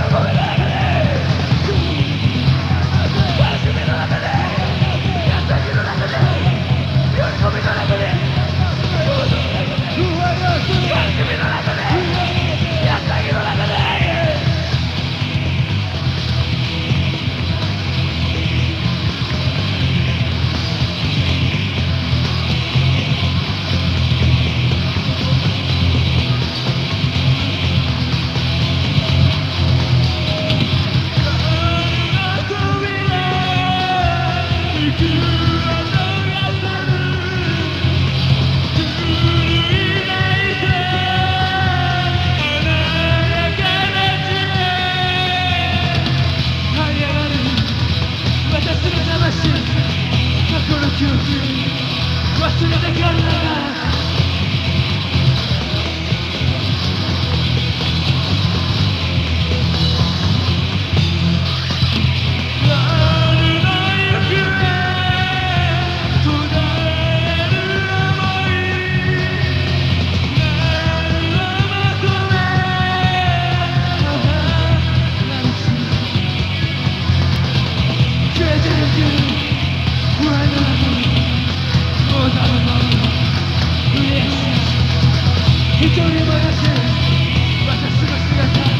Goodbye. 忘れてくれ一人話またすぐ姿